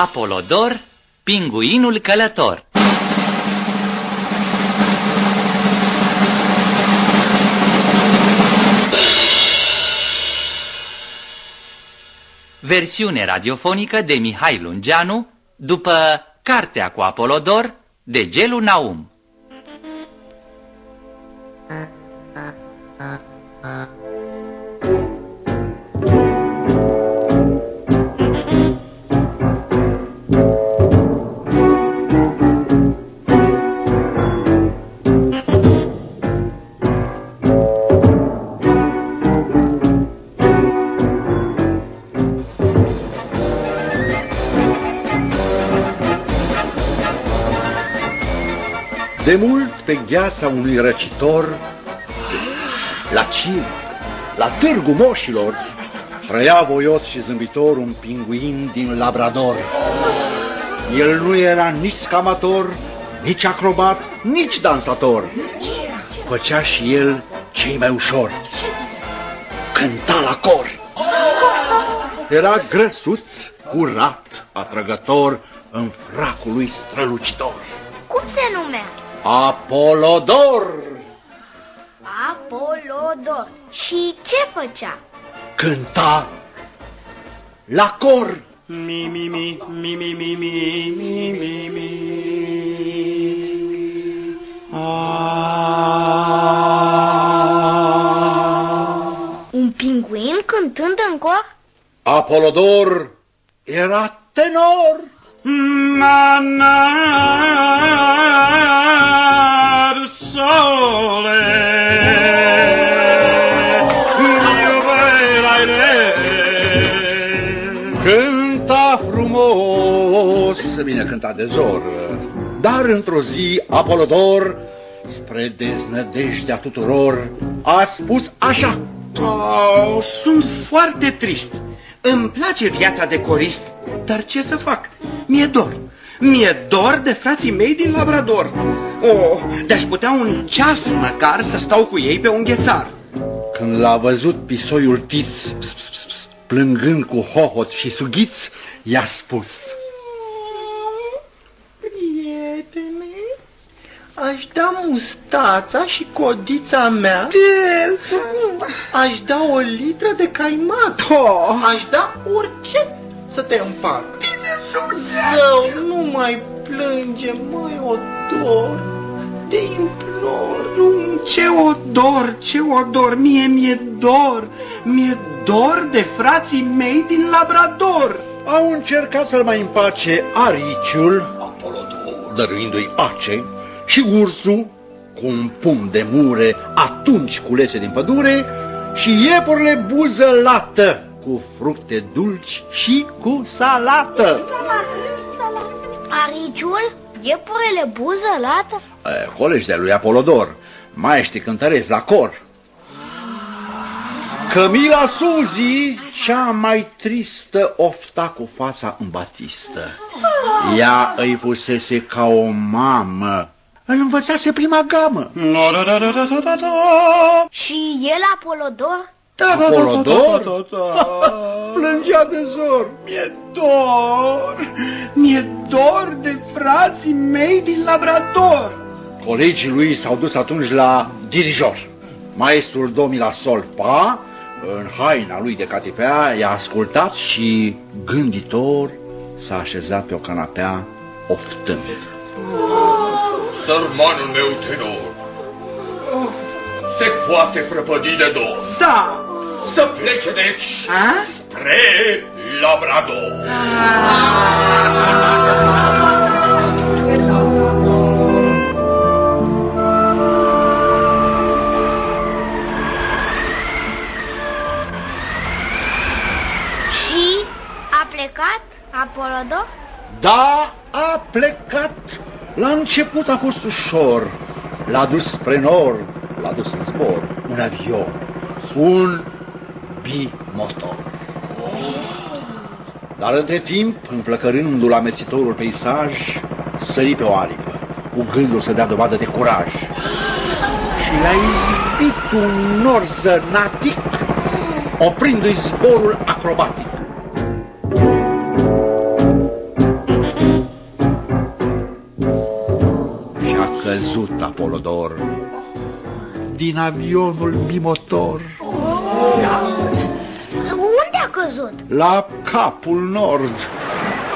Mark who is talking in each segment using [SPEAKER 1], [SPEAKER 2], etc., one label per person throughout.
[SPEAKER 1] Apolodor, pinguinul călător. Versiune radiofonică de Mihai Lungeanu după Cartea cu Apolodor de Gelu Naum
[SPEAKER 2] De mult pe gheața unui răcitor, la cim, la târgu moșilor, trăia voios și zâmbitor un pinguin din Labrador. El nu era nici scamator, nici acrobat, nici dansator. Făcea și el cei mai ușor. Cânta la cor. Era grăsuț, curat, atrăgător, în fracul lui strălucitor.
[SPEAKER 3] Cum se numea?
[SPEAKER 2] Apolodor!
[SPEAKER 3] Apolodor. Și ce făcea?
[SPEAKER 2] Cânta la cor.
[SPEAKER 4] Mi, mi, mi, mi, mi, mi, mi, mi, mi, mi. Ah.
[SPEAKER 3] Un pinguin cântând în cor?
[SPEAKER 2] Apolodor era tenor.
[SPEAKER 4] Manar sole
[SPEAKER 2] Cânta frumos. Bine cânta de zor. Dar într-o zi Apolodor, spre deznădejdea tuturor, a spus așa.
[SPEAKER 5] Oh, sunt foarte trist. Îmi place viața de corist, dar ce să fac? Mi-e dor. Mi-e dor de frații mei din Labrador. Oh, de-aș putea un ceas măcar să stau cu ei pe un ghețar.
[SPEAKER 2] Când l-a văzut pisoiul tiț, ps, ps, ps, ps, plângând cu hohot și sughiț, i-a spus.
[SPEAKER 6] Prietene, aș da mustața și codița mea Aș da o litră de caimac
[SPEAKER 5] Oh,
[SPEAKER 6] Aș da orice să te împac. Zău, nu mai plânge, mai odor Te implor
[SPEAKER 5] nu, ce odor, ce odor, mie mi-e dor. Mi-e dor de frații mei din Labrador.
[SPEAKER 2] Au încercat să-l mai împace ariciul, Apolodor, dăruindu-i pace, și ursul, cu un pumn de mure atunci culese din pădure, și iepurile buză lată, cu fructe dulci și cu salată.
[SPEAKER 3] Ariciul? Iepurele buză lată?
[SPEAKER 2] E, colegi de lui Apolodor, maestri cântăreți la cor. Camila Suzi, cea mai tristă, ofta cu fața în batistă. Ea îi pusese ca o mamă, îl învățase prima gamă.
[SPEAKER 4] No, da, da, da, da, da, da, da.
[SPEAKER 3] Și el Apolodor?
[SPEAKER 4] Da, da, da, da,
[SPEAKER 2] Apolodor?
[SPEAKER 4] da, da, da.
[SPEAKER 2] Plângea de zor.
[SPEAKER 5] Mi-e dor, mi-e dor de frații mei din Labrador.
[SPEAKER 2] Colegii lui s-au dus atunci la dirijor. Maestrul domnila Sol Fa, în haina lui de catifea, i-a ascultat și, gânditor, s-a așezat pe o canapea, oftând.
[SPEAKER 7] Sărmanul meu tenor, se poate prăpădi de dor.
[SPEAKER 5] Da,
[SPEAKER 7] Să plece deci
[SPEAKER 5] a?
[SPEAKER 7] spre Labrador.
[SPEAKER 3] Și a plecat Apolodor?
[SPEAKER 2] Da, a plecat. La început a fost ușor. L-a dus spre nord, l-a dus în zbor. Un avion, un bimotor. Dar între timp, împlăcărându-l amețitorul peisaj, sări pe o aripă, ugându-l să dea dovadă de curaj. Și l-a izbit un nor zănatic, oprindu-i zborul acrobatic. Și a căzut Apolodor din avionul bimotor.
[SPEAKER 3] Oh! Căzut?
[SPEAKER 2] la capul nord.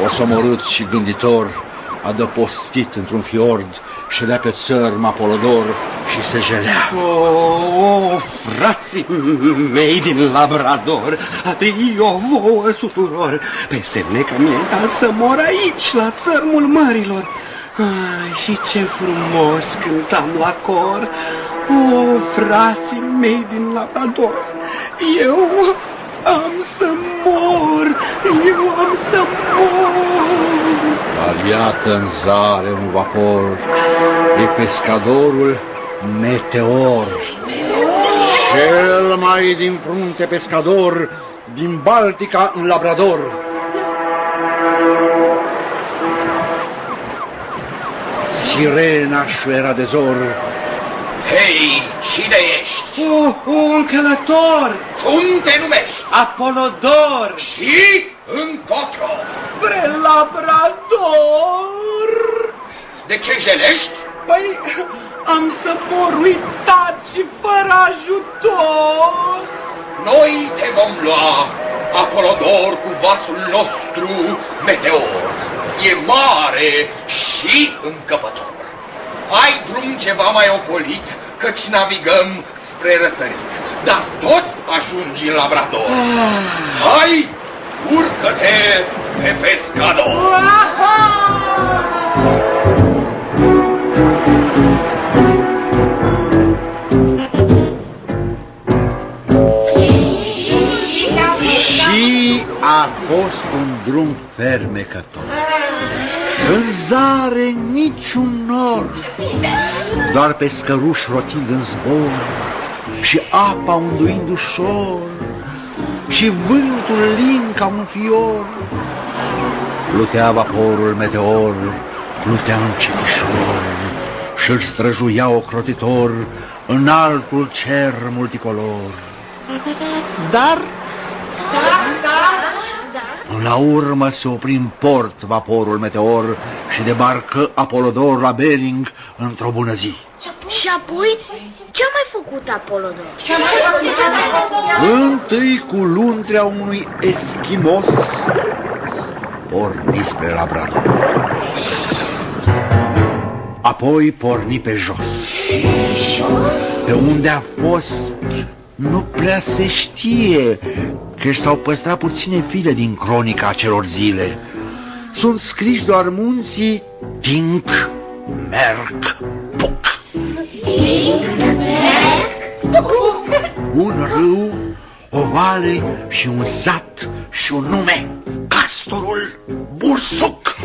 [SPEAKER 2] Osomorât și gânditor, adăpostit într-un fiord, ședea pe țărm Apolodor și se jelea.
[SPEAKER 5] O, oh, frații mei din Labrador, adio vouă tuturor, pe semne că mi-e dat să mor aici, la țărmul mărilor. Ai, și ce frumos cântam la cor, o, oh, frații mei din Labrador, eu am să mor, eu am să mor.
[SPEAKER 2] Dar iată în zare un vapor, e pescadorul Meteor. Cel mai din frunte pescador din Baltica în Labrador. Sirena șuera de zor,
[SPEAKER 7] Hei, cine ești?
[SPEAKER 5] Oh, un călător,
[SPEAKER 7] Cum te numești?
[SPEAKER 5] Apolodor,
[SPEAKER 7] Și încotro.
[SPEAKER 5] spre Labrador.
[SPEAKER 7] De ce jelești?
[SPEAKER 5] Păi, am să mor uitat și fără ajutor.
[SPEAKER 7] Noi te vom lua, Apolodor, cu vasul nostru meteor. E mare și încăpător. Ai drum ceva mai ocolit, căci navigăm spre răsărit. Dar tot ajungi în Labrador. Hai, urcă-te pe pescador.
[SPEAKER 2] Și a fost un drum fermecător. În zare niciun nor, doar pescăruși rotind în zbor și apa unduind ușor și vântul lin ca un fior. Plutea vaporul meteor, plutea încetișor și îl străjuia ocrotitor în altul cer multicolor. Dar la urmă se opri în port vaporul meteor și debarcă Apolodor la Bering într-o bună zi.
[SPEAKER 3] Și apoi, ce-a mai făcut Apolodor?
[SPEAKER 2] Întâi cu luntrea unui eschimos porni spre Labrador. Apoi porni pe jos. Pe unde a fost nu prea se știe, că s-au păstrat puține file din cronica acelor zile. Sunt scriși doar munții Tink, Merc, Puc. Un râu, o vale și un sat și un nume, Castorul Bursuc.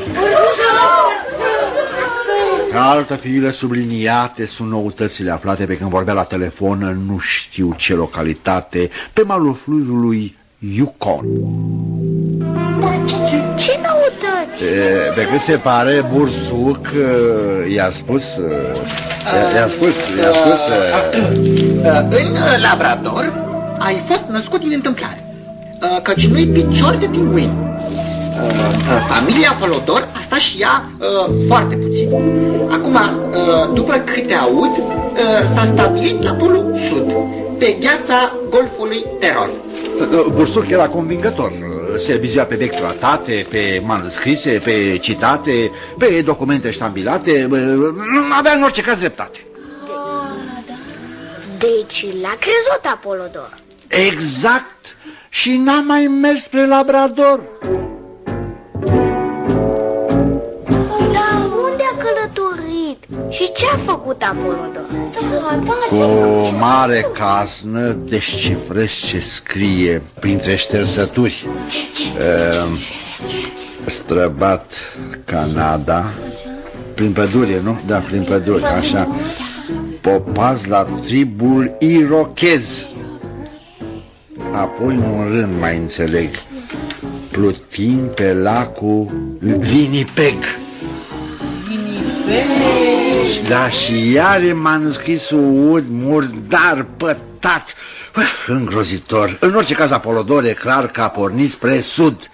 [SPEAKER 2] Pe altă file subliniate sunt noutățile aflate pe când vorbea la telefon în nu știu ce localitate, pe malul fluviului Yukon.
[SPEAKER 3] Ce noutăți?
[SPEAKER 2] E, Pe cât se pare, Bursuc e, i-a spus, e, i-a- i-a spus, i-a spus, e,
[SPEAKER 6] În uh, Labrador ai fost născut din întâmplare, uh, căci nu-i picior de pinguin. Uh, uh, Familia Apolodor a stat și ea uh, foarte puțin. Acum, uh, după câte aud, uh, s-a stabilit la Polul Sud, pe gheața Golfului Terol.
[SPEAKER 2] Bursuc era convingător. Se bizea pe vechi tratate, pe manuscrise, pe citate, pe documente ștambilate. Avea în orice caz dreptate.
[SPEAKER 3] Deci l-a crezut Apolodor.
[SPEAKER 2] Exact. Și n-a mai mers spre Labrador.
[SPEAKER 3] Și ce a făcut Apolodor?
[SPEAKER 2] Cu o mare casnă descifrez ce scrie printre ștersături. Ehm, Străbat Canada, prin pădure, nu? Da, prin pădure, așa. Popaz la tribul irochez. Apoi un rând mai înțeleg. Plutim pe lacul Winnipeg. Da și iar m-a înscris un ud murdar, pătat, îngrozitor. În orice caz, Apolodor e clar că a pornit spre sud.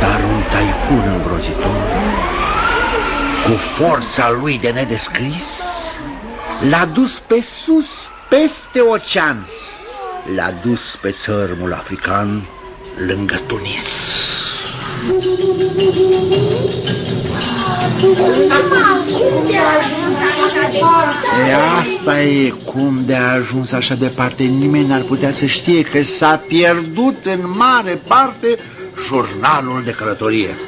[SPEAKER 2] Dar un tăicu ingrozitor, cu forța lui de nedescris, l-a dus pe sus, peste ocean l-a dus pe țărmul african, lângă Tunis. E asta e cum de a ajuns așa departe. Nimeni n-ar putea să știe că s-a pierdut în mare parte jurnalul de călătorie.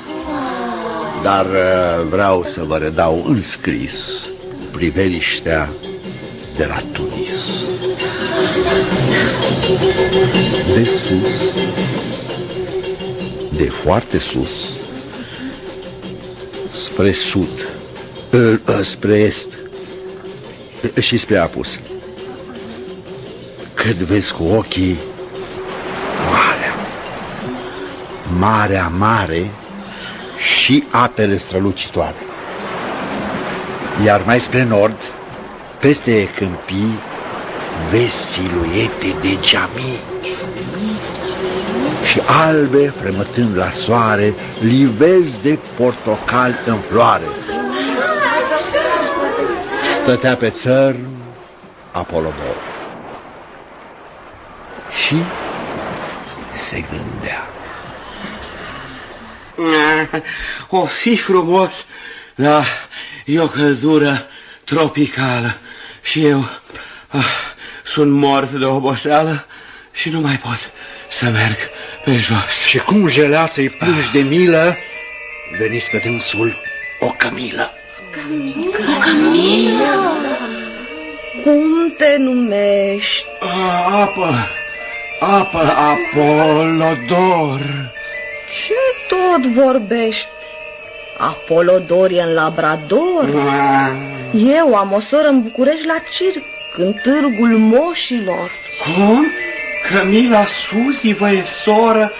[SPEAKER 2] Dar uh, vreau să vă redau în scris priveliștea de la Tunis. De sus, de foarte sus, spre sud, ă, ă, spre est ă, și spre apus. Cât vezi cu ochii marea, marea mare și apele strălucitoare. Iar mai spre nord, peste câmpii, vezi siluete de geamii și albe, fremătând la soare, livezi de portocal în floare. Stătea pe țărm Apolodor și se gândea.
[SPEAKER 5] O fi frumos, da, e o căldură tropicală și eu ah, sunt mort de oboseală și nu mai pot să merg pe jos.
[SPEAKER 2] Și cum jelea să-i plângi de milă, veniți pe dânsul o cămilă.
[SPEAKER 8] O cămilă? Cum te numești?
[SPEAKER 5] A, apă, apă, Apolodor.
[SPEAKER 8] Ce tot vorbești? Apolodor e în Labrador?
[SPEAKER 5] A,
[SPEAKER 8] Eu am o soră în București la circ, în târgul moșilor.
[SPEAKER 5] cum? Camila Suzi vă e soră?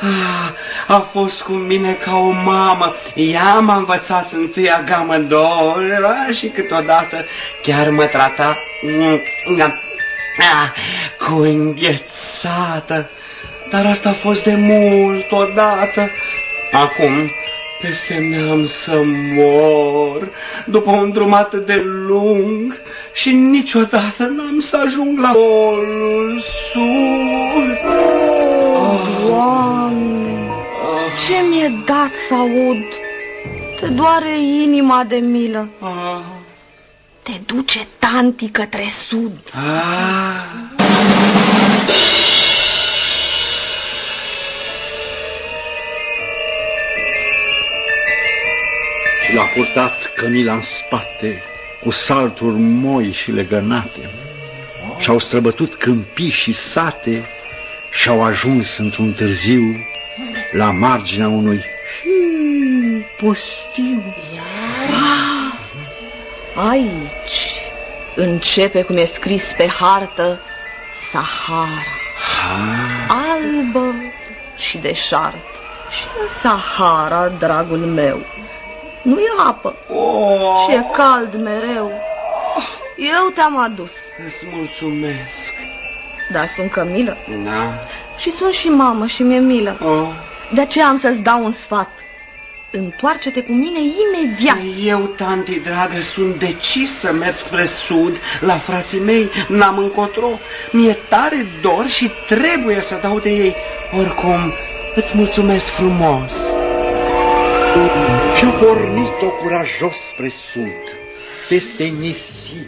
[SPEAKER 5] Ah, a fost cu mine ca o mamă. Ea m-a învățat întâia gamă două și câteodată chiar mă trata mm, ah, cu înghețată. Dar asta a fost de mult odată. Acum pe semne am să mor după un drum atât de lung și niciodată n-am să ajung la polul sud.
[SPEAKER 8] Doamne, ce mi-e dat să aud? Te doare inima de milă.
[SPEAKER 5] Ah,
[SPEAKER 8] Te duce tanti către sud.
[SPEAKER 5] ah.
[SPEAKER 2] Și l-a purtat Cămila în spate, cu salturi moi și legănate. Și-au străbătut câmpii și sate și-au ajuns într-un târziu la marginea unui hmm, pustiu.
[SPEAKER 8] Aici începe cum e scris pe hartă Sahara. Albă și deșartă. Și în Sahara, dragul meu, nu e apă
[SPEAKER 5] Oh,
[SPEAKER 8] și e cald mereu. Eu te-am adus,
[SPEAKER 5] îți mulțumesc.
[SPEAKER 8] dar sunt cămilă
[SPEAKER 5] Da.
[SPEAKER 8] și sunt și mamă și mi-e milă.
[SPEAKER 5] Oh.
[SPEAKER 8] De aceea am să-ți dau un sfat. Întoarce-te cu mine imediat.
[SPEAKER 5] Eu, tanti dragă, sunt decis să merg spre sud, la frații mei, n-am încotro. Mi-e tare dor și trebuie să dau de ei. Oricum, îți mulțumesc frumos.
[SPEAKER 2] Și-a pornit-o curajos spre sud, peste nisip,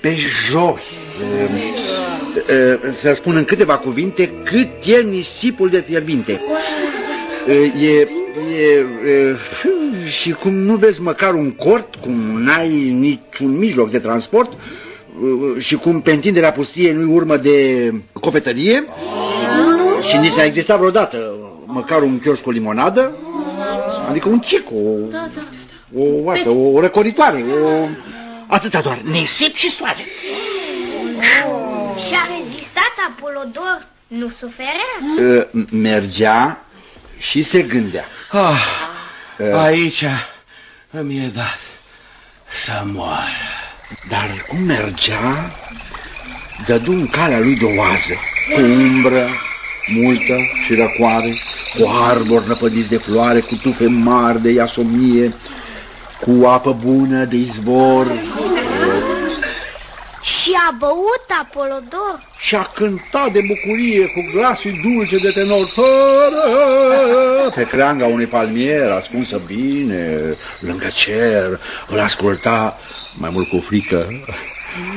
[SPEAKER 2] pe jos. Eh, Să spun în câteva cuvinte cât e nisipul de fierbinte. Eh, E, e, e, și cum nu vezi măcar un cort, cum n-ai niciun mijloc de transport eh, și cum pe întinderea pustiei nu-i urmă de cofetărie și nici a existat vreodată măcar un chioșc cu limonadă, adică un cic, o, o, oată, o răcoritoare, o... Atâta doar, nisip și soare.
[SPEAKER 3] Și a rezistat Apolodor? Nu suferea?
[SPEAKER 2] Eh, Mergea și se gândea.
[SPEAKER 5] Ah, aici îmi e dat să moară.
[SPEAKER 2] Dar cum mergea, dădu în calea lui de oază, cu umbră multă și răcoare, cu arbori năpădiți de floare, cu tufe mari de iasomnie, cu apă bună de izvor
[SPEAKER 3] Și a băut Apolodor?
[SPEAKER 2] și a cântat de bucurie cu glasul dulce de tenor pe creanga unui palmier ascunsă bine lângă cer. Îl asculta mai mult cu frică.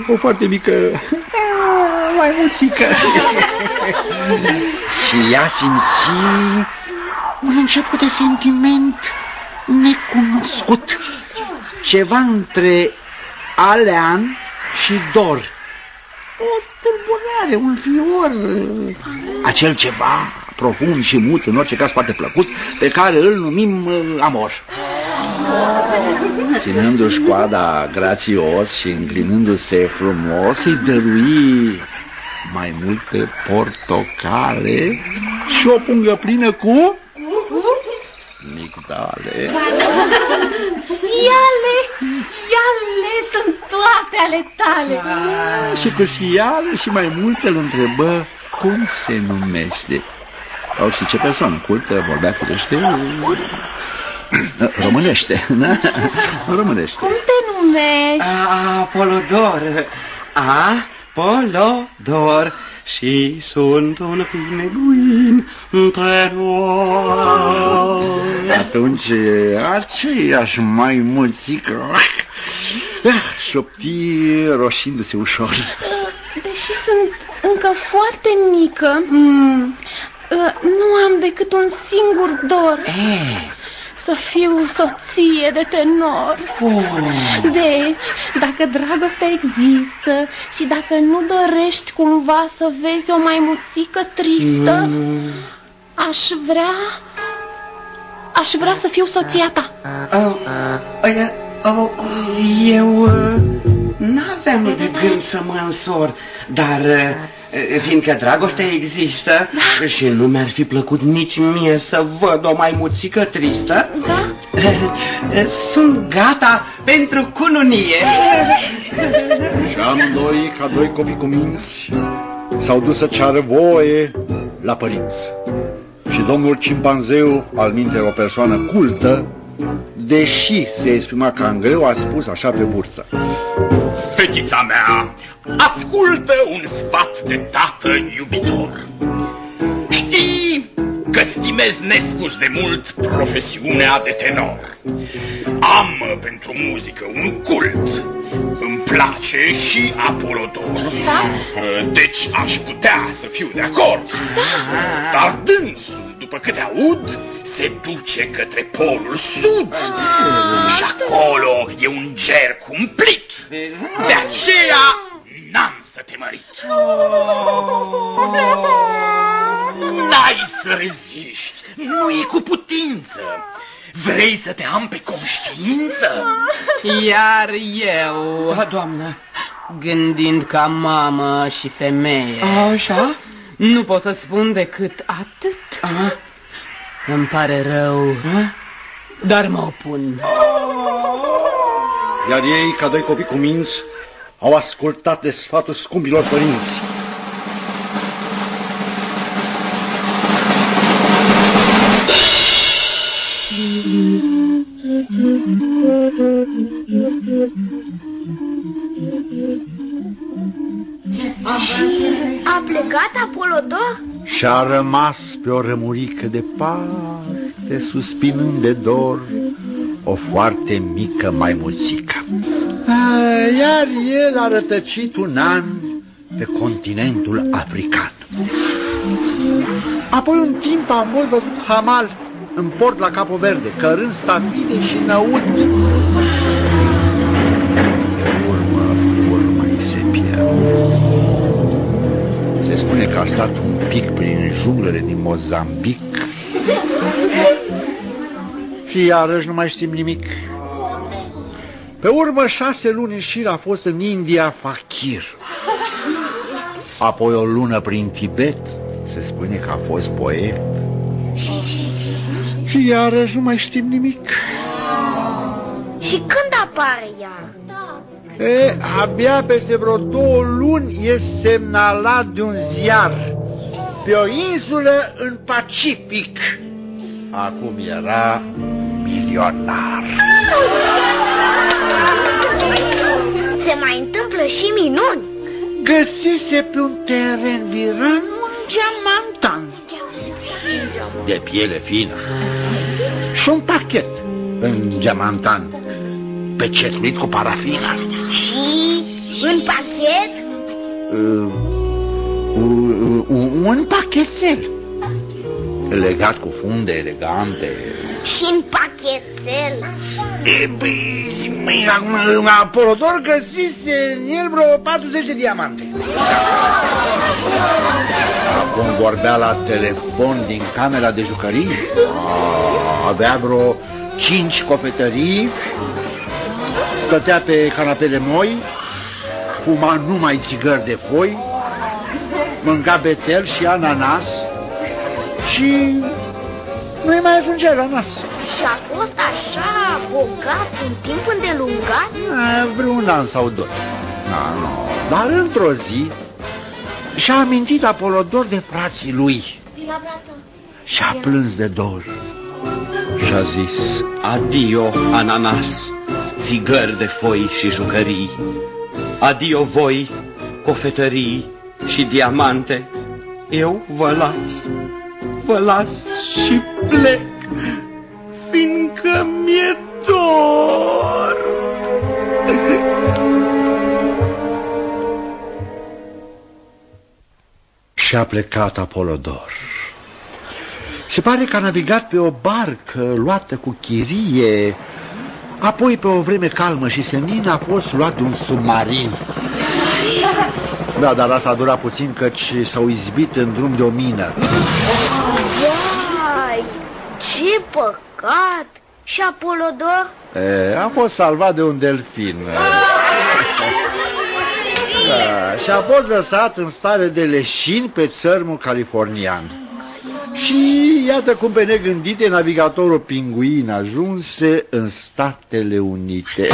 [SPEAKER 2] O foarte mică, mai mulțică. Și ea simți un început de sentiment necunoscut. Ceva între alean și dor. O tulburare, un fior. Acel ceva profund și mut, în orice caz foarte plăcut, pe care îl numim uh, amor. Ținându-și coada grațios și înclinându-se frumos, îi dărui mai multe portocale și o pungă plină cu... Migdale.
[SPEAKER 9] Iale, iale, sunt toate ale tale.
[SPEAKER 2] Și cu fială și mai multe îl întrebă cum se numește. Au și ce persoană cultă vorbea firește românește, da? Românește.
[SPEAKER 9] Cum te numești?
[SPEAKER 5] Apolodor, Apolodor și sunt un pineguin între noi.
[SPEAKER 2] Atunci aceeași mai mulțică șopti roșindu-se ușor.
[SPEAKER 9] Deși sunt încă foarte mică, mm. nu am decât un singur dor. Să fiu soție de tenor. Deci, dacă dragostea există și dacă nu dorești cumva să vezi o maimuțică tristă, aș vrea... Aș vrea să fiu soția ta.
[SPEAKER 5] Oh, oh, eu uh, n-aveam de gând să mă însor, dar uh, fiindcă dragostea există
[SPEAKER 9] Da.
[SPEAKER 5] și nu mi-ar fi plăcut nici mie să văd o maimuțică tristă,
[SPEAKER 9] Da?
[SPEAKER 5] sunt gata pentru cununie.
[SPEAKER 2] Și amândoi, ca doi copii cuminți, s-au dus să ceară voie la părinți. Și domnul cimpanzeu, al minte o persoană cultă, deși se exprima cam greu, a spus așa pe burtă.
[SPEAKER 7] Fetița mea, ascultă un sfat de tată iubitor. Știi că stimez nespus de mult profesiunea de tenor. Am pentru muzică un cult. Îmi place și Apolodor. Deci aș putea să fiu de acord. Dar dânsul, după câte aud, se duce către polul sud. Și acolo e un ger cumplit. De aceea n-am să te mărit. N-ai să reziști, nu e cu putință. Vrei să te am pe conștiință?
[SPEAKER 10] Iar eu,
[SPEAKER 5] Da, doamnă.
[SPEAKER 10] gândind ca mamă și femeie,
[SPEAKER 5] Așa?
[SPEAKER 10] nu pot să spun decât atât.
[SPEAKER 5] Aha.
[SPEAKER 10] Îmi pare rău, dar mă opun.
[SPEAKER 2] Iar ei, ca doi copii cuminți, au ascultat de sfatul scumpilor părinți.
[SPEAKER 3] A plecat Apolodor?
[SPEAKER 2] Și-a rămas pe o rămurică departe, suspinând de dor, o foarte mică maimuțică. A, Iar el a rătăcit un an pe continentul african. Apoi un timp a fost văzut hamal în port la Capo Verde, cărând stafide și năut. Se spune că a stat un pic prin junglele din Mozambic. Și iarăși nu mai știm nimic. Pe urmă, șase luni în șir a fost în India Fakir. Apoi o lună prin Tibet. Se spune că a fost poet. Și iarăși nu mai știm nimic.
[SPEAKER 3] Și când apare ea?
[SPEAKER 2] E, abia peste vreo două luni e semnalat de un ziar pe o insulă în Pacific. Acum era militar. milionar.
[SPEAKER 3] Se mai întâmplă și minuni.
[SPEAKER 2] Găsise pe un teren viran un geamantan de piele fină și un pachet în geamantan pecetuit cu parafină.
[SPEAKER 3] Și în pachet?
[SPEAKER 2] Uh, un, un, un pachetel legat cu funde elegante.
[SPEAKER 3] Și în pachetel?
[SPEAKER 2] E, băi, acum, Apolodor găsise în el vreo 40 de diamante. Acum vorbea la telefon din camera de jucării. Avea vreo cinci cofetării. Stătea pe canapele moi. Fuma numai țigări de foi. Mânca betel și ananas. Și nu-i mai ajungea la nas.
[SPEAKER 3] Și a fost așa bogat un timp îndelungat?
[SPEAKER 2] A, vreun an sau doi. Da, nu. Dar într-o zi și-a amintit Apolodor de frații lui și-a plâns de dor și-a zis
[SPEAKER 5] Adio, ananas, țigări de foi și jucării. Adio voi, cofetării și diamante. Eu vă las, vă las și plec, fiindcă mi-e dor.
[SPEAKER 2] Și-a plecat Apolodor. Se pare că a navigat pe o barcă luată cu chirie, apoi pe o vreme calmă și senină a fost luat de un submarin. Da, dar asta a durat puțin căci s-au izbit în drum de o mină.
[SPEAKER 3] Vai, ce păcat! Și Apolodor?
[SPEAKER 2] E, a fost salvat de un delfin. Da, și a fost lăsat în stare de leșin pe țărmul californian. Și iată cum pe negândite navigatorul pinguin ajunse în Statele Unite.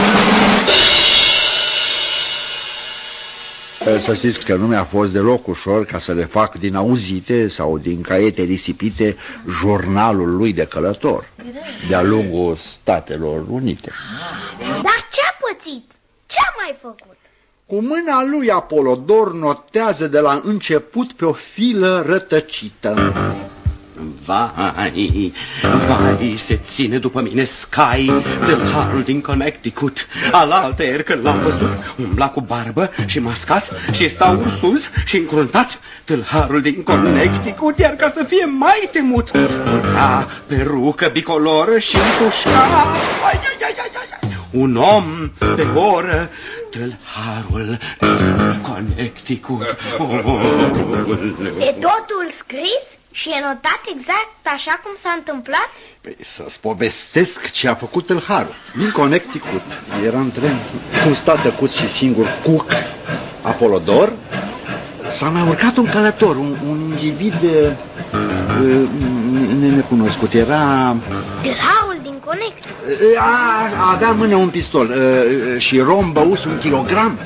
[SPEAKER 2] Să știți că nu mi-a fost deloc ușor ca să le fac din auzite sau din caiete risipite jurnalul lui de călător de-a lungul Statelor Unite.
[SPEAKER 3] Dar ce-a pățit? Ce-a mai făcut?
[SPEAKER 2] Cu mâna lui Apolodor notează de la început pe o filă rătăcită.
[SPEAKER 5] Vai, vai, se ține după mine Sky, tâlharul din Connecticut. Alaltă când l-am văzut, umbla cu barbă și mascat și stau sus și încruntat. Tâlharul din Connecticut, iar ca să fie mai temut, purta perucă bicoloră și împușca. Ai, ai, ai, ai, ai. Un om pe oră, tâlharul din Connecticut. Oh,
[SPEAKER 3] E totul scris? Și e notat exact așa cum s-a întâmplat?
[SPEAKER 2] Păi, să-ți povestesc ce a făcut tâlharul. Din Connecticut era în tren cu stat tăcut și singur Cook, Apolodor. S-a mai urcat un călător, un, un individ uh, uh, necunoscut. Era...
[SPEAKER 3] Tâlharul din Connecticut.
[SPEAKER 2] Uh, a, avea în mână un pistol uh, și rom băus un kilogram.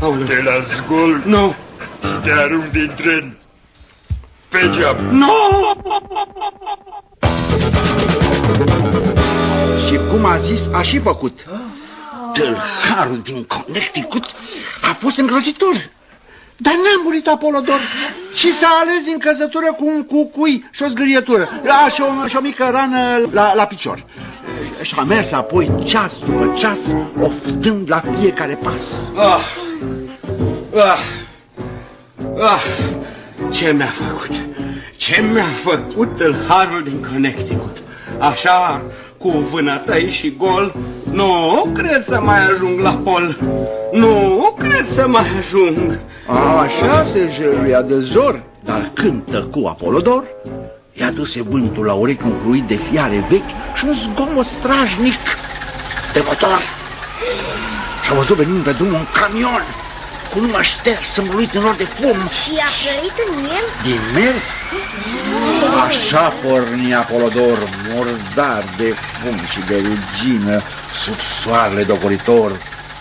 [SPEAKER 11] Acum te las gol
[SPEAKER 5] Nu,
[SPEAKER 11] și te arunc din tren. Pe geam.
[SPEAKER 5] nu!
[SPEAKER 2] Și cum a zis, a și făcut. Tâlharul din Connecticut a fost îngrozitor. Dar n-a murit Apolodor și s-a ales din căzătură cu un cucui și o zgârietură a, și, o, și o mică rană la, la picior. Și a mers apoi ceas după ceas, oftând la fiecare pas.
[SPEAKER 5] Ah, ah, ah, ce mi-a făcut? Ce mi-a făcut tâlharul din Connecticut? Așa, cu vânătăi și gol, nu cred să mai ajung la pol. Nu cred să mai ajung.
[SPEAKER 2] Așa se jăruia de zor, dar când tăcu Apolodor, i-a dus vântul la urechi un fluid de fiare vechi și un zgomot strajnic de motor. Și-a văzut venind pe drum un camion cu numai șters învăluit în nor de fum.
[SPEAKER 3] Și a flărit în el?
[SPEAKER 2] Din mers, așa porni Apolodor, murdar de fum și de rugină, sub soarele dogoritor,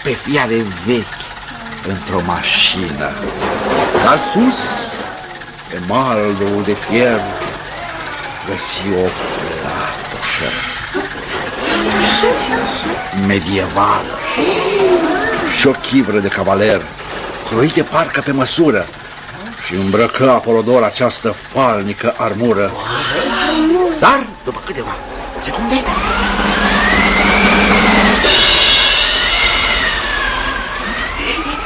[SPEAKER 2] pe fiare vechi, într-o mașină. Dar sus, pe maldul de fier, găsi o platoșă medievală și o chivră de cavaler, croite parcă pe măsură, și îmbrăcă Apolodor această falnică armură. Dar, după câteva secunde,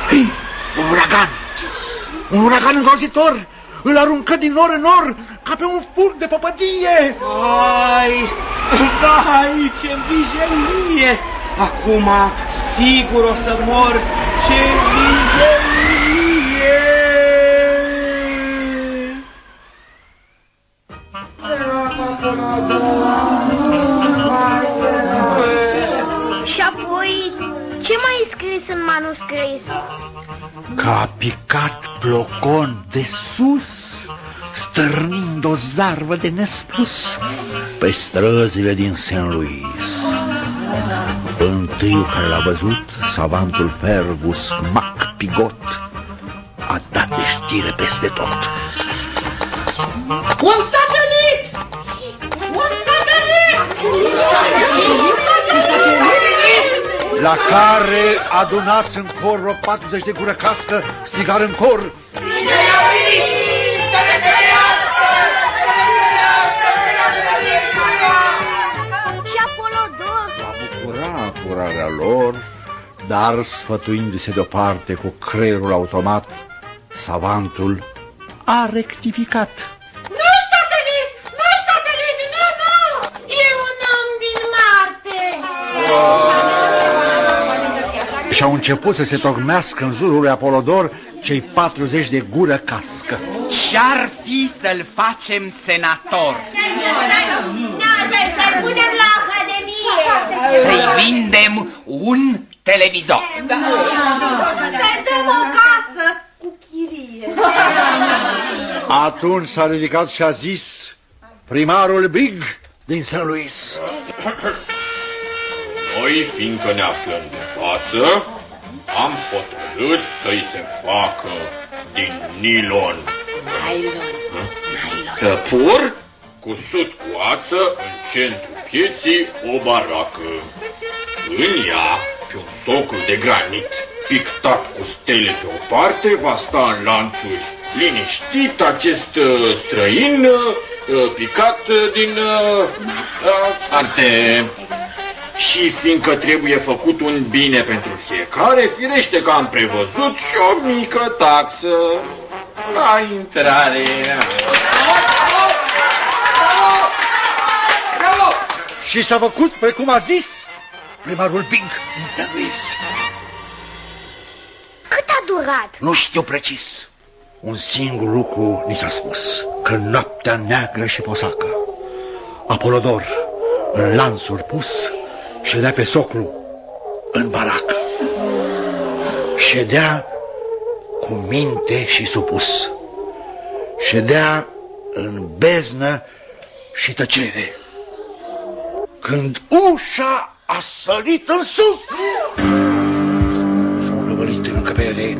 [SPEAKER 2] Hei, un uragan! Un uragan îngrozitor! Îl aruncă din nor în nor ca pe un furc de păpădie!
[SPEAKER 5] Ai, vai, ce vijelie! Acum sigur o să mor, ce vijelie!
[SPEAKER 3] Și apoi, ce mai e scris în manuscris?
[SPEAKER 2] Că a picat plocon de sus, stârnind o zarvă de nespus pe străzile din St. Louis. Întâiul care l-a văzut, savantul Fergus Mac Pigot, a dat de știre peste tot.
[SPEAKER 6] Un satelit! Un satelit!
[SPEAKER 2] La care, adunați în cor vreo 40 de gură cască, strigar în cor.
[SPEAKER 3] Și
[SPEAKER 2] bucura curarea lor, dar sfătuindu-se deoparte cu creierul automat, savantul a rectificat.
[SPEAKER 12] Nu satelit! Nu satelit! Nu, nu! E un om din Marte!
[SPEAKER 2] Și au început să se tocmească în jurul lui Apolodor cei 40 de gură cască.
[SPEAKER 7] Ce-ar fi să-l facem senator?
[SPEAKER 12] Să-l punem la Academie!
[SPEAKER 7] Să-i vindem un televizor.
[SPEAKER 12] Să-i dăm o casă cu chirie!
[SPEAKER 2] Atunci s-a ridicat și a zis primarul Big din St. Louis.
[SPEAKER 11] Noi, fiindcă ne aflăm de față, am hotărât să-i se facă din nilon. Tăpur, cusut cu ață, în centrul pieții o baracă. În ea, pe un socru de granit, pictat cu stele pe o parte, va sta în lanțuri liniștit acest uh, străin uh, picat uh, din uh, uh, arte. Și fiindcă trebuie făcut un bine pentru fiecare, firește că am prevăzut și o mică taxă la intrare.
[SPEAKER 2] Și s-a făcut precum a zis primarul Big din St. Louis.
[SPEAKER 3] Cât a durat?
[SPEAKER 2] Nu știu precis. Un singur lucru ni s-a spus, că noaptea neagră și posacă. Apolodor, în lanțuri pus, ședea pe soclu, în baracă. Ședea cu minte și supus. Ședea în beznă și tăcere. Când ușa a sărit în sus, s-au năvălit în încăpere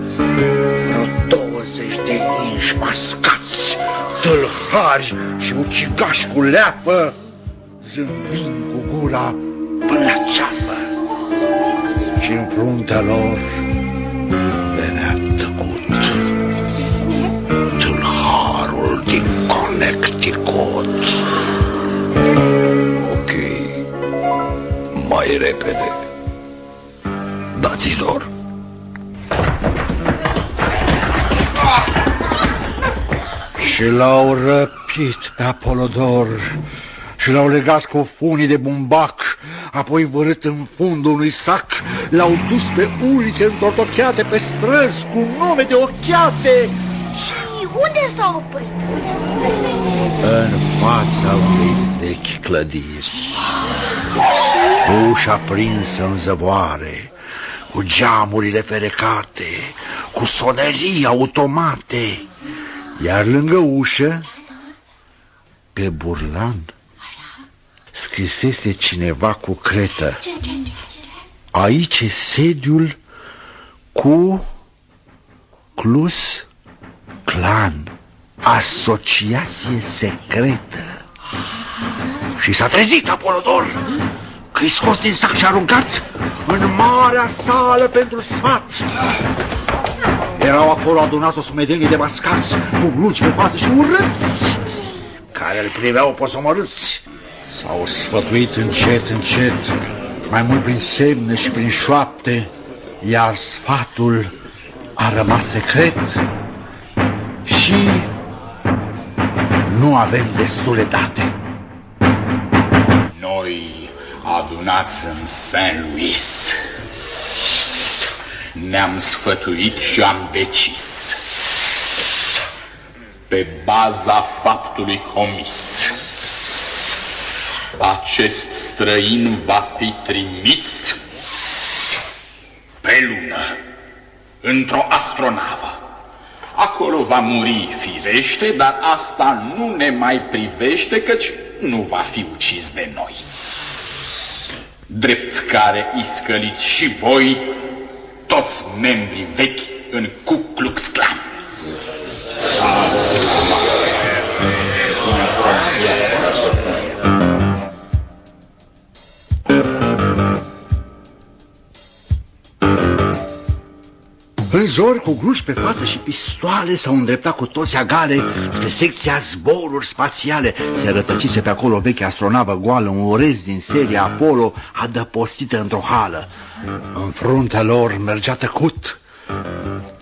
[SPEAKER 2] vreo 20 de inși mascați, tâlhari și ucigași cu leapă, zâmbind cu gura până la ceapă. Și în fruntea lor venea tăcut tâlharul din Connecticut.
[SPEAKER 11] Ok, mai repede. Dați-lor.
[SPEAKER 2] Și l-au răpit pe Apolodor și l-au legat cu funii de bumbac, apoi vărât în fundul unui sac, l-au dus pe ulițe întortocheate pe străzi cu nume de ochiate.
[SPEAKER 3] Și unde s-a oprit?
[SPEAKER 2] În fața unei vechi clădiri. Ușa prinsă în zăvoare, cu geamurile ferecate, cu sonerii automate, iar lângă ușă, pe burlan, scrisese cineva cu cretă. Aici e sediul cu Clus Clan, asociație secretă. Și s-a trezit Apolodor că-i scos din sac și aruncat în marea sală pentru sfat. Erau acolo adunat o sumedenii de mascați, cu gluci pe față și urâți, care îl priveau posomorâți. S-au sfătuit încet, încet, mai mult prin semne și prin șoapte, iar sfatul a rămas secret și nu avem destule date.
[SPEAKER 7] Noi, adunați în Saint Louis, ne-am sfătuit și am decis pe baza faptului comis. Acest străin va fi trimis pe lună, într-o astronavă. Acolo va muri firește, dar asta nu ne mai privește, căci nu va fi ucis de noi. Drept care iscăliți și voi, toți membrii vechi în Ku Klux Klan.
[SPEAKER 2] În zor, cu gruși pe față și pistoale, s-au îndreptat cu toți agale spre secția zboruri spațiale. Se rătăcise pe acolo veche astronavă goală, un orez din seria Apollo, adăpostită într-o hală. În fruntea lor mergea tăcut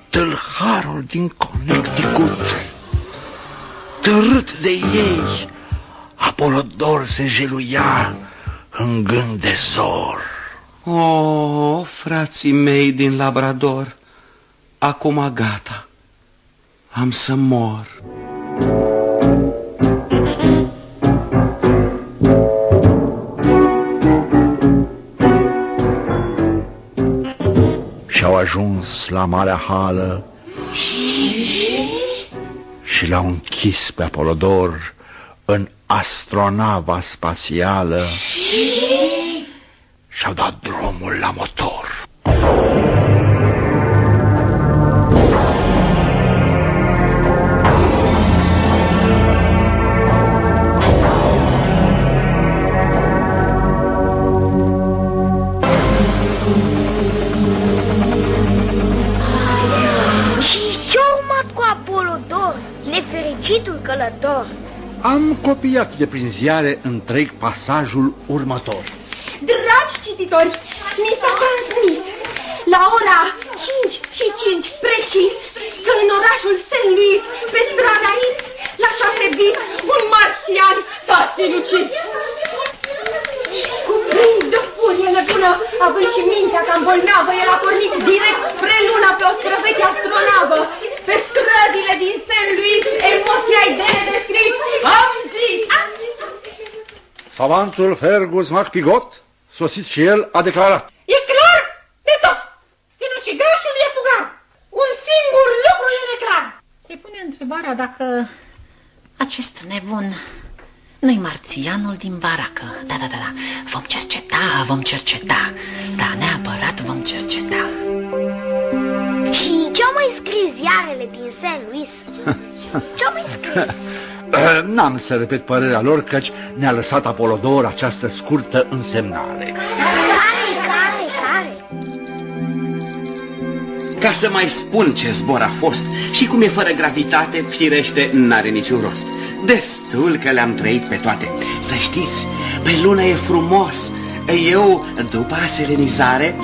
[SPEAKER 2] tâlharul din Connecticut. Târât de ei, Apolodor se jeluia în gând de zor.
[SPEAKER 5] O, oh, frații mei din Labrador, acum gata, am să mor.
[SPEAKER 2] Și-au ajuns la marea hală și l-au închis pe Apolodor în astronava spațială și-au dat drumul la motor. Am copiat de prin ziare întreg pasajul următor.
[SPEAKER 9] Dragi cititori, ni s-a transmis la ora 5 și 5 precis că în orașul St. Louis, pe strada X, la 6 bis, un marțian s-a sinucis. Cuprins de furie nebună, având și mintea cam bolnavă, el a pornit direct spre luna pe o străveche astronavă. Pe străzile din St. Louis, emoția de nedescris, am zis...
[SPEAKER 2] Savantul Fergus MacPigot, sosit și el, a declarat.
[SPEAKER 12] E clar de tot. Sinucigașul e fugar. Un singur lucru e neclar. Se pune întrebarea dacă acest nebun nu-i marțianul din baracă. Da, da, da, da. Vom cerceta, vom cerceta. Da, neapărat vom cerceta.
[SPEAKER 3] Și ce-au mai scris ziarele din St. Louis? Ce-au mai scris?
[SPEAKER 2] N-am să repet părerea lor, căci ne-a lăsat Apolodor această scurtă însemnare.
[SPEAKER 3] Care, care, care?
[SPEAKER 5] Ca să mai spun ce zbor a fost și cum e fără gravitate, firește, n-are niciun rost. Destul că le-am trăit pe toate. Să știți, pe lună e frumos. Eu, după aselenizare,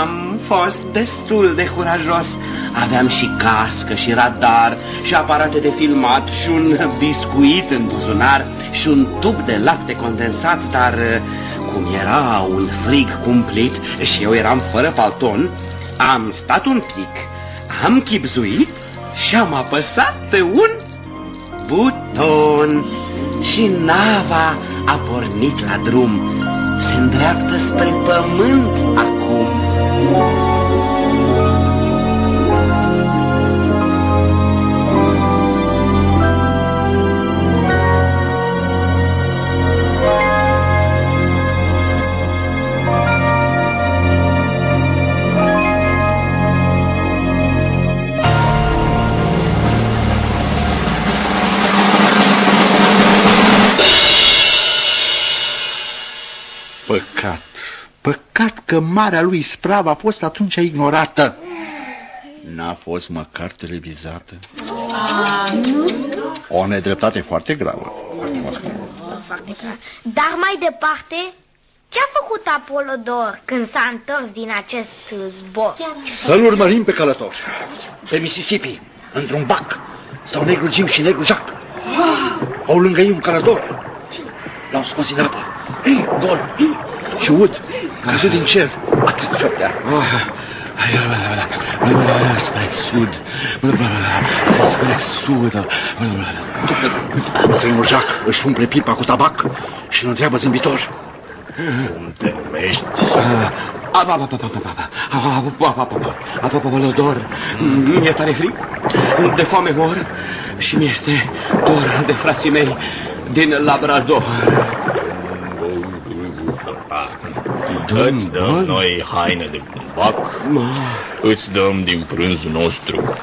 [SPEAKER 5] am fost destul de curajos. Aveam și cască și radar și aparate de filmat și un biscuit în buzunar și un tub de lapte condensat, dar cum era un frig cumplit și eu eram fără palton, am stat un pic, am chipzuit și am apăsat pe un buton și nava a pornit la drum. Se îndreaptă spre pământ acum.
[SPEAKER 2] Păcat, păcat că marea lui spravă a fost atunci ignorată. N-a fost măcar televizată. O nedreptate foarte gravă.
[SPEAKER 3] Dar mai departe, ce-a făcut Apolodor când s-a întors din acest zbor?
[SPEAKER 2] Să-l urmărim pe călător. Pe Mississippi, într-un bac, stau negru Jim și negru Jack. Au lângă ei un călător. L-au scos din apă. Gol. Și ud. Căzut din cer. Atât șoptea.
[SPEAKER 5] Spre sud. Spre sud.
[SPEAKER 2] Bătrânul Jacques își umple pipa cu tabac și îl întreabă zâmbitor.
[SPEAKER 7] Cum te numești?
[SPEAKER 5] Apolodor, mi-e tare frig, de foame mor și mi-este dor de frații mei din Labrador.
[SPEAKER 7] Îți dăm noi haine de bumbac, îți dăm din prânzul nostru.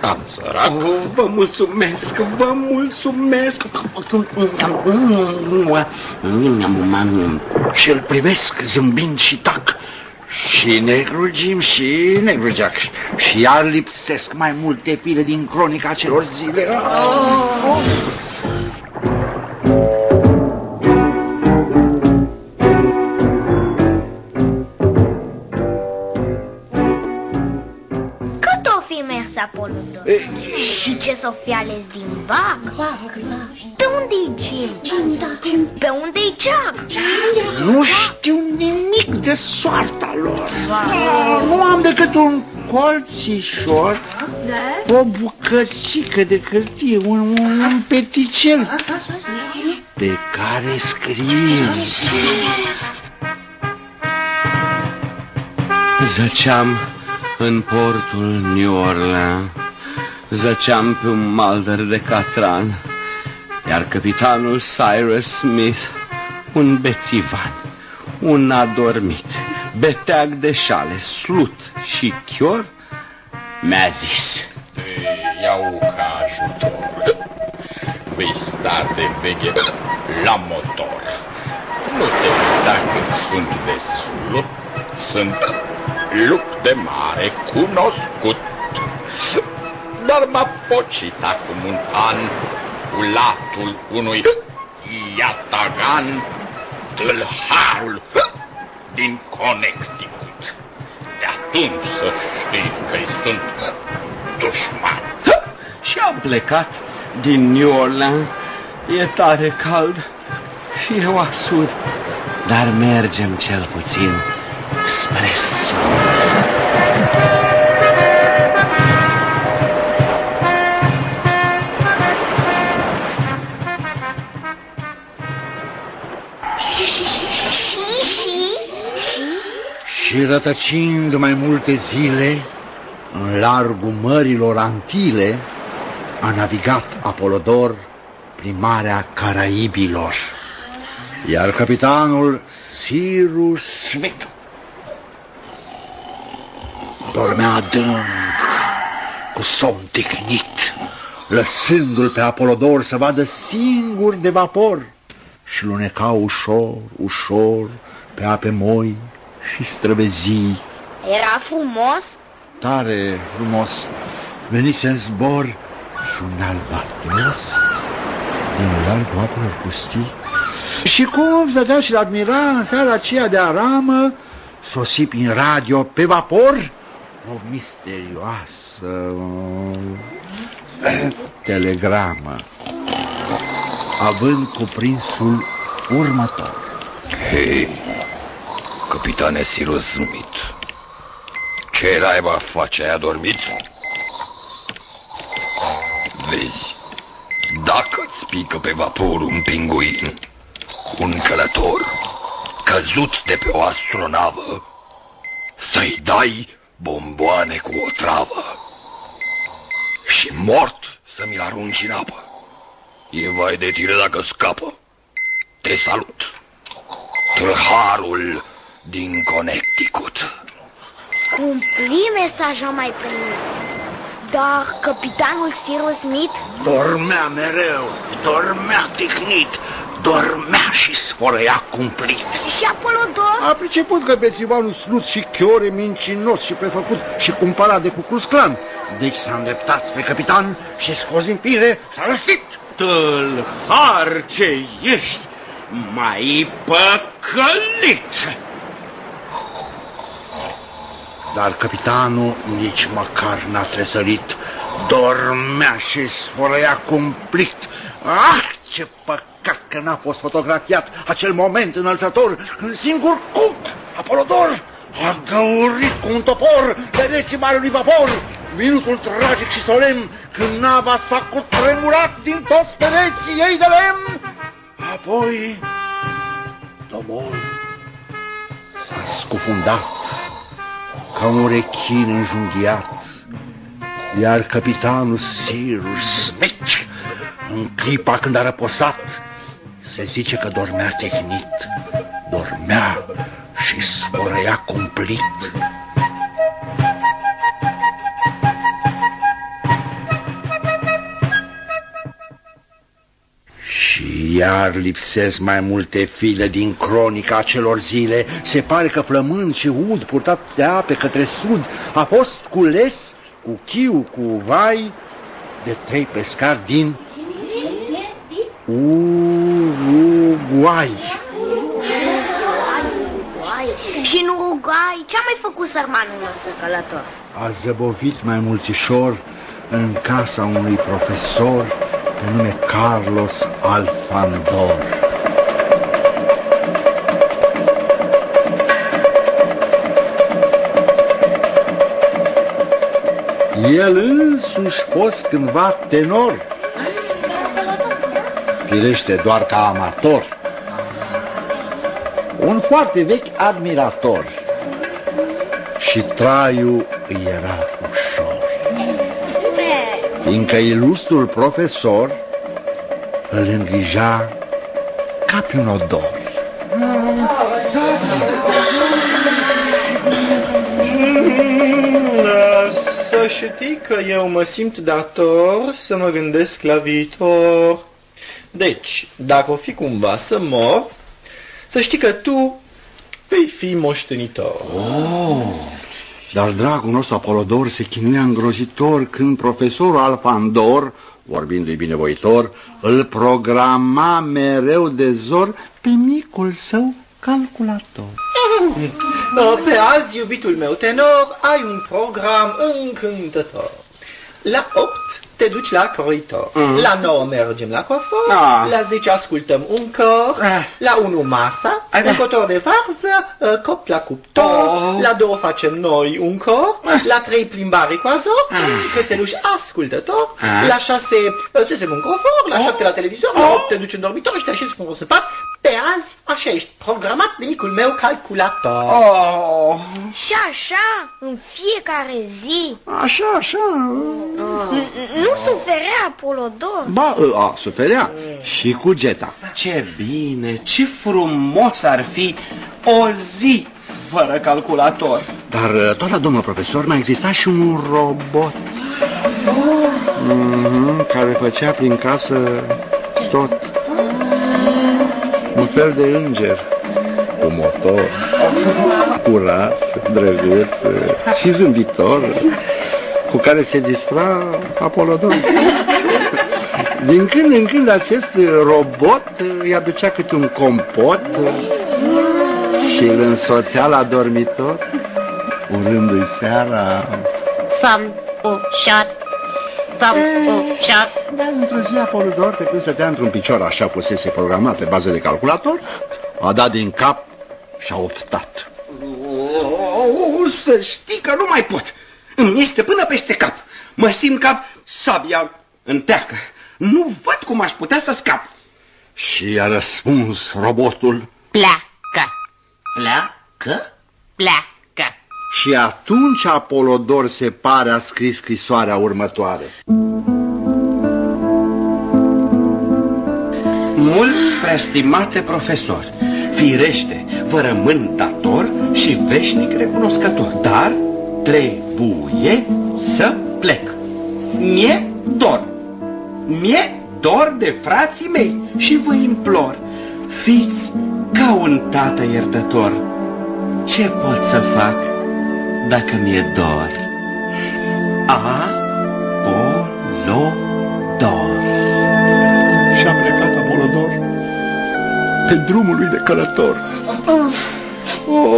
[SPEAKER 7] Cam sărac.
[SPEAKER 5] Oh, vă mulțumesc, vă mulțumesc.
[SPEAKER 2] Și îl privesc zâmbind și tac. Și negru Jim și negru Jack. Și iar lipsesc mai multe pile din cronica celor zile. Oh.
[SPEAKER 3] Cât o fi mers Apolodor? Și ce s-o fi ales din bac? Pe unde-i Jim? Pe unde-i Jack?
[SPEAKER 2] Nu știu nimic de soarta lor. Nu am decât un colțișor, o bucățică de hârtie, un, un, un peticel pe care scrie.
[SPEAKER 5] Zăceam în portul New Orleans, zăceam pe un malder de catran, iar capitanul Cyrus Smith, un bețivan, un adormit, beteag de șale, slut și chior, mi-a zis.
[SPEAKER 7] Te iau ca ajutor. Vei sta de veche la motor. Nu te uita cât sunt de sul. Sunt lup de mare cunoscut. Dar m-a pocit acum un an cu latul unui iatagan tâlharul din Connecticut. De atunci să știi că-i sunt dușman.
[SPEAKER 5] Și am plecat din New Orleans. E tare cald și eu asud, dar mergem cel puțin spre sud.
[SPEAKER 3] Și
[SPEAKER 2] rătăcind mai multe zile, în largul mărilor Antile, a navigat Apolodor prin Marea Caraibilor. Iar capitanul Cyrus Smith dormea adânc, cu somn tihnit, lăsându-l pe Apolodor să vadă singur de vapor și luneca ușor, ușor pe ape moi și străvezii.
[SPEAKER 3] Era frumos?
[SPEAKER 2] Tare frumos. Venise în zbor și un albatros din largul apelor pustii. Și cum stătea și admira în seara aceea de aramă, sosi prin radio pe vapor o misterioasă telegramă, având cuprinsul următor.
[SPEAKER 13] Hei, capitane Cyrus Smith, ce naiba face? Ai adormit? Vezi, dacă îți pică pe vapor un pinguin, un călător căzut de pe o astronavă, să-i dai bomboane cu o travă și mort să mi-l arunci în apă. E vai de tine dacă scapă. Te salut. Tâlharul din Connecticut.
[SPEAKER 3] Cumpli mesaja mai primit. Dar capitanul Cyrus Smith
[SPEAKER 2] Dormea mereu, dormea tihnit, dormea și sfărăia cumplit.
[SPEAKER 3] Și Apolodor?
[SPEAKER 2] A priceput că bețivanul slut și chiore mincinos și prefăcut și cumpărat de Cucus Clan. Deci s-a îndreptat spre capitan și scos din fire s-a răstit.
[SPEAKER 5] Tâlhar ce ești, mai păcălit!
[SPEAKER 2] Dar capitanul nici măcar n-a tresărit, dormea și sfărăia cumplit. Ah, ce păcat că n-a fost fotografiat acel moment înălțător în singur cuc. Apolodor a găurit cu un topor pereții marului vapor. Minutul tragic și solemn când nava s-a cutremurat din toți pereții ei de lemn. Apoi, domol s-a scufundat ca un rechin înjunghiat, iar capitanul Cyrus Smith, în clipa când a răposat, se zice că dormea tehnit, dormea și sfărăia cumplit. Și iar lipsesc mai multe file din cronica acelor zile. Se pare că flămând și ud purtat de ape către sud a fost cules cu chiu, cu vai de trei pescari din Uruguay.
[SPEAKER 3] Și în Uruguay, ce-a mai făcut sărmanul nostru călător?
[SPEAKER 2] A zăbovit mai multișor în casa unui profesor pe nume Carlos Alfandor. El însuși fost cândva tenor, firește doar ca amator, un foarte vechi admirator. Și traiul îi era ușor fiindcă ilustrul profesor îl îngrija ca pe un odor.
[SPEAKER 14] Da, să știi că eu mă simt dator să mă gândesc la viitor. Deci, dacă o fi cumva să mor, să știi că tu vei fi moștenitor.
[SPEAKER 2] Oh! Dar dragul nostru Apolodor se chinuia îngrozitor când profesorul Alfandor, vorbindu-i binevoitor, îl programa mereu de zor pe micul său calculator.
[SPEAKER 14] Pe azi, iubitul meu tenor, ai un program încântător. La 8 te duci la croitor. Mm. La 9 mergem la cofor. Ah. La 10 ascultăm un cor. Ah. La 1 masa. Ah. Un cotor de varză, uh, copt la cuptor. Oh. La 2 facem noi un cor. Ah. La 3 plimbare cu azor. Ah. Cățeluș ascultător. Ah. La 6 uh, ce un cofor. La 7 oh. la televizor. La 8 te duci în dormitor și te așezi cu un săpat. Pe azi, așa ești programat de micul meu calculator.
[SPEAKER 3] Oh. Și așa, în fiecare zi.
[SPEAKER 2] Așa, așa.
[SPEAKER 3] Oh. Nu suferea Apolodor?
[SPEAKER 2] Ba, a, suferea și cu Geta.
[SPEAKER 5] Ce bine, ce frumos ar fi o zi fără calculator.
[SPEAKER 2] Dar tot la domnul profesor mai exista și un robot mm-hmm, care făcea prin casă tot. Un fel de înger cu motor, curat, drăguț și zâmbitor cu care se distra Apolodor. Din când în când acest robot îi aducea câte un compot și îl însoțea la dormitor, urându-i seara...
[SPEAKER 12] Somn ușor, somn ușor.
[SPEAKER 2] Dar într-o zi Apolodor, pe când stătea într-un picior așa pusese programat pe bază de calculator, a dat din cap și a oftat.
[SPEAKER 5] O, să știi că nu mai pot. Îmi este până peste cap. Mă simt ca sabia în teacă. Nu văd cum aș putea să scap.
[SPEAKER 2] Și a răspuns robotul.
[SPEAKER 12] Pleacă.
[SPEAKER 5] Pleacă?
[SPEAKER 12] Pleacă.
[SPEAKER 2] Și atunci Apolodor se pare a scris scrisoarea următoare.
[SPEAKER 5] Mult preestimate profesor, firește, vă rămân dator și veșnic recunoscător, dar trebuie să plec. Mie dor. Mie dor de frații mei și vă implor fiți ca un tată iertător. Ce pot să fac dacă mi-e dor? Apolodor.
[SPEAKER 2] Și-a plecat Apolodor pe drumul lui de călător.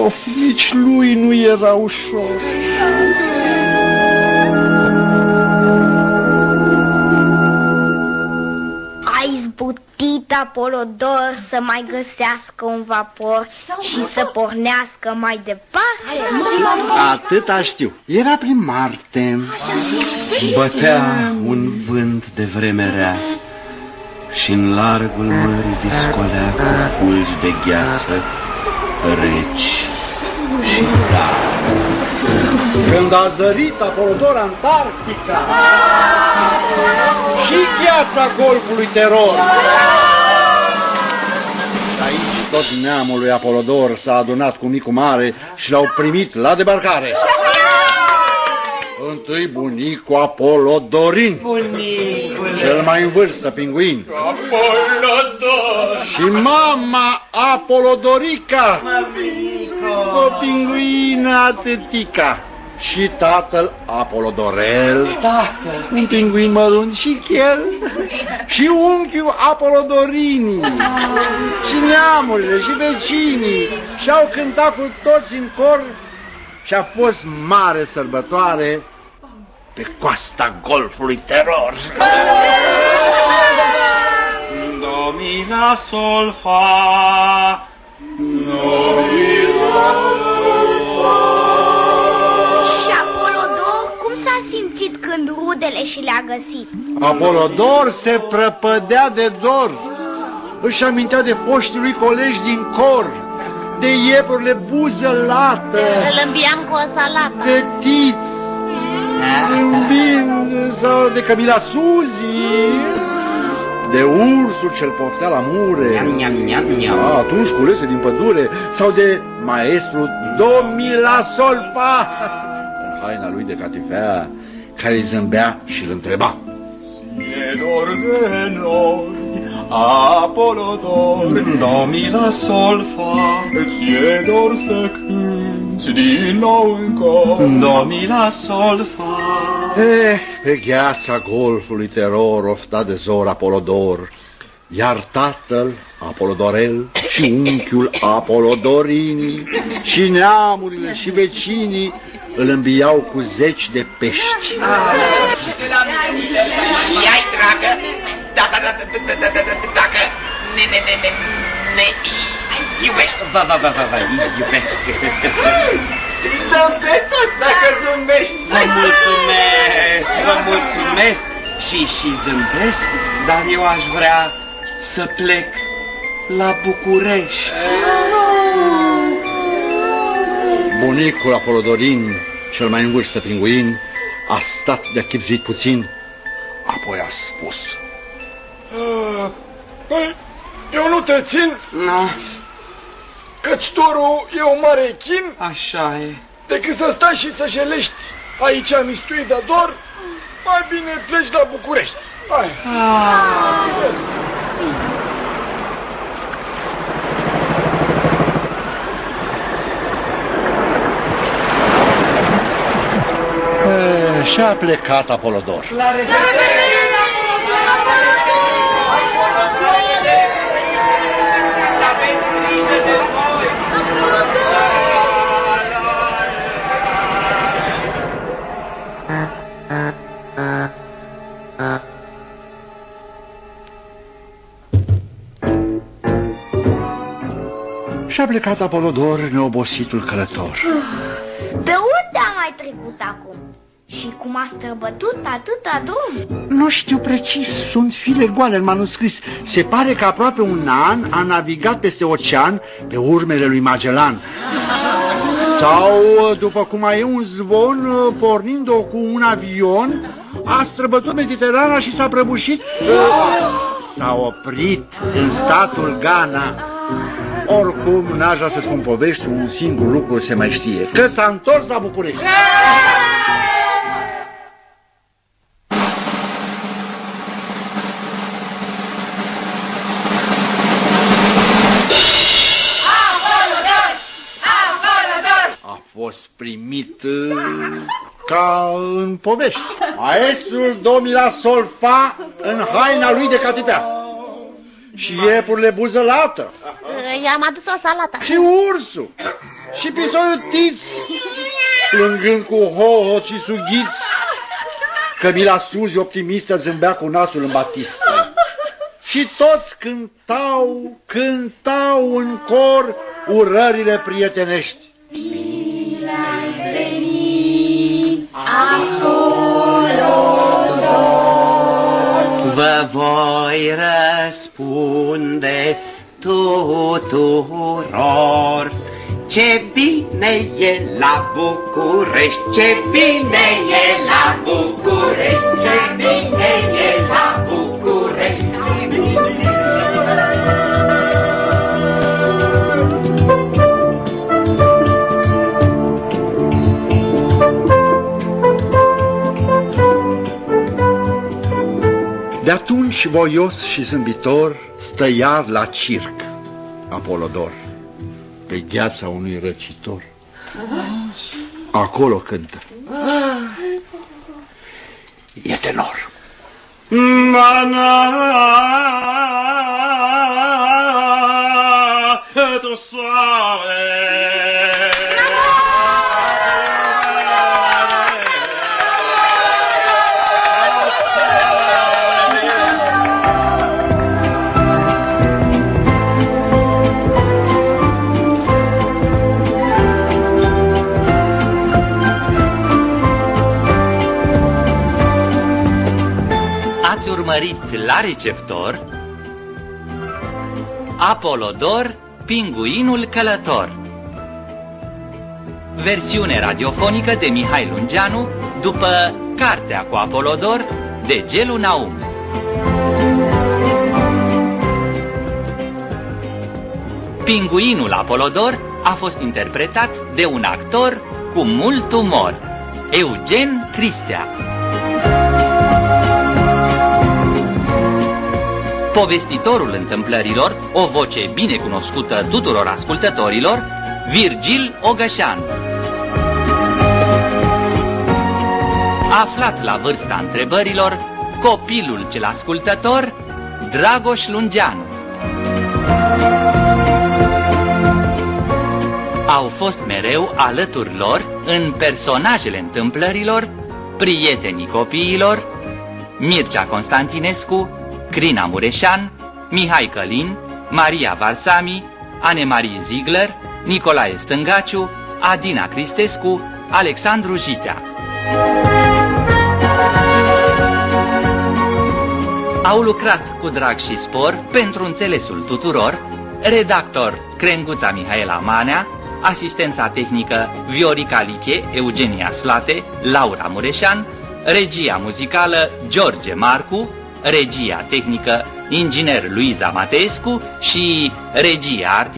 [SPEAKER 2] Of, nici lui nu era ușor.
[SPEAKER 3] A izbutit Apolodor să mai găsească un vapor și să pornească mai departe?
[SPEAKER 2] Atâta știu. Era prin Marte.
[SPEAKER 5] Bătea un vânt de vreme rea și în largul mării viscolea cu fulgi de gheață reci și tari.
[SPEAKER 2] Când a zărit Apolodor Antarctica și gheața golfului teror. Și aici tot neamul lui Apolodor s-a adunat cu micul mare și l-au primit la debarcare. Întâi bunicul Apolodorin,
[SPEAKER 4] Bunicule.
[SPEAKER 2] cel mai în vârstă pinguin,
[SPEAKER 11] Apolodor!
[SPEAKER 2] și mama Apolodorica, o pinguină atâtica, și tatăl Apolodorel,
[SPEAKER 4] Tată.
[SPEAKER 2] un pinguin mărunt și chel, și unchiul Apolodorini, și neamurile și vecinii, și-au cântat cu toți în cor și a fost mare sărbătoare pe coasta golfului teror.
[SPEAKER 4] Domina sol fa. Domina
[SPEAKER 3] Și Apolodor cum s-a simțit când rudele și le-a găsit?
[SPEAKER 2] Apolodor se prăpădea de dor, își amintea de foștii lui colegi din cor, de iepurile buză lată,
[SPEAKER 9] Îl îmbiam cu o salată.
[SPEAKER 2] de tiți, bin, sau de Camila Suzi, de ursul ce-l poftea la mure,
[SPEAKER 5] Niam, niam, niam, niam.
[SPEAKER 2] A, atunci culese din pădure, sau de maestru Domila Solpa, în haina lui de catifea, care îi zâmbea și îl întreba.
[SPEAKER 11] E dor de noi, Apolodor,
[SPEAKER 4] Domina sol fa.
[SPEAKER 11] ți-e dor să cânti din nou în cor.
[SPEAKER 4] Domina sol fa.
[SPEAKER 2] Eh, pe gheața golfului teror ofta de zor Apolodor, iar tatăl Apolodorel și unchiul Apolodorini și neamurile și vecinii îl îmbiau cu zeci de pești.
[SPEAKER 15] Ia-i, dragă, dacă ne, ne, ne, ne, ne iubești.
[SPEAKER 5] Va, va, va, va, va, iubesc.
[SPEAKER 14] Dăm pe toți dacă zâmbești.
[SPEAKER 5] Vă mulțumesc, vă mulțumesc și și zâmbesc, dar eu aș vrea să plec la București.
[SPEAKER 2] Bunicul Apolodorin, cel mai îngust pinguin, a stat de chipzuit puțin, apoi a spus...
[SPEAKER 11] Păi, eu nu te țin,
[SPEAKER 5] No,
[SPEAKER 11] căci torul e o mare chin,
[SPEAKER 5] așa e.
[SPEAKER 11] decât să stai și să jelești aici mistuit de dor, mai bine pleci la București. Hai.
[SPEAKER 2] "Eh, Și-a plecat Apolodor. Și-a plecat Apolodor, neobositul călător.
[SPEAKER 3] Pe unde a mai trecut acum? Și cum a străbătut atâta drum?
[SPEAKER 2] Nu știu precis, sunt file goale în manuscris. Se pare că aproape un an a navigat peste ocean pe urmele lui Magellan. Sau, după cum mai e un zvon, pornind-o cu un avion, a străbătut Mediterana și s-a prăbușit. S-a oprit în statul Ghana. Oricum, n-aș vrea să spun povești, un singur lucru se mai știe, că s-a întors la București. A fost primit uh, ca în povești. Maestrul domnila Solfa în haina lui de catipea. Și iepurile buzălată.
[SPEAKER 12] I-am adus o salată.
[SPEAKER 2] Și ursul. Și pisoiul Tiț, plângând cu hoho și sughiți. Cămila Suzi, optimistă, zâmbea cu nasul în batistă. Și toți cântau, cântau în cor urările prietenești. Bine ai venit
[SPEAKER 16] acolo, Vă voi răspunde tuturor ce bine e la București, ce bine e la București, ce bine e la București.
[SPEAKER 2] De atunci, voios și zâmbitor, stăia la circ Apolodor pe gheața unui răcitor. Acolo cântă. E tenor. Na, na, tu
[SPEAKER 1] urmărit la receptor Apolodor, pinguinul călător Versiune radiofonică de Mihai Lungeanu după Cartea cu Apolodor de Gelu Naum Pinguinul Apolodor a fost interpretat de un actor cu mult umor, Eugen Cristea. Povestitorul întâmplărilor, o voce bine cunoscută tuturor ascultătorilor, Virgil Ogășan. Aflat la vârsta întrebărilor, copilul cel ascultător, Dragoș Lungeanu. Au fost mereu alături lor în personajele întâmplărilor, prietenii copiilor, Mircea Constantinescu, Crina Mureșan, Mihai Călin, Maria Varsami, Anemarie Ziegler, Nicolae Stângaciu, Adina Cristescu, Alexandru Jitea. Au lucrat cu drag și spor pentru înțelesul tuturor, redactor Crenguța Mihaela Manea, asistența tehnică Viorica Liche, Eugenia Slate, Laura Mureșan, regia muzicală George Marcu, regia tehnică inginer Luiza Matescu și regia artistică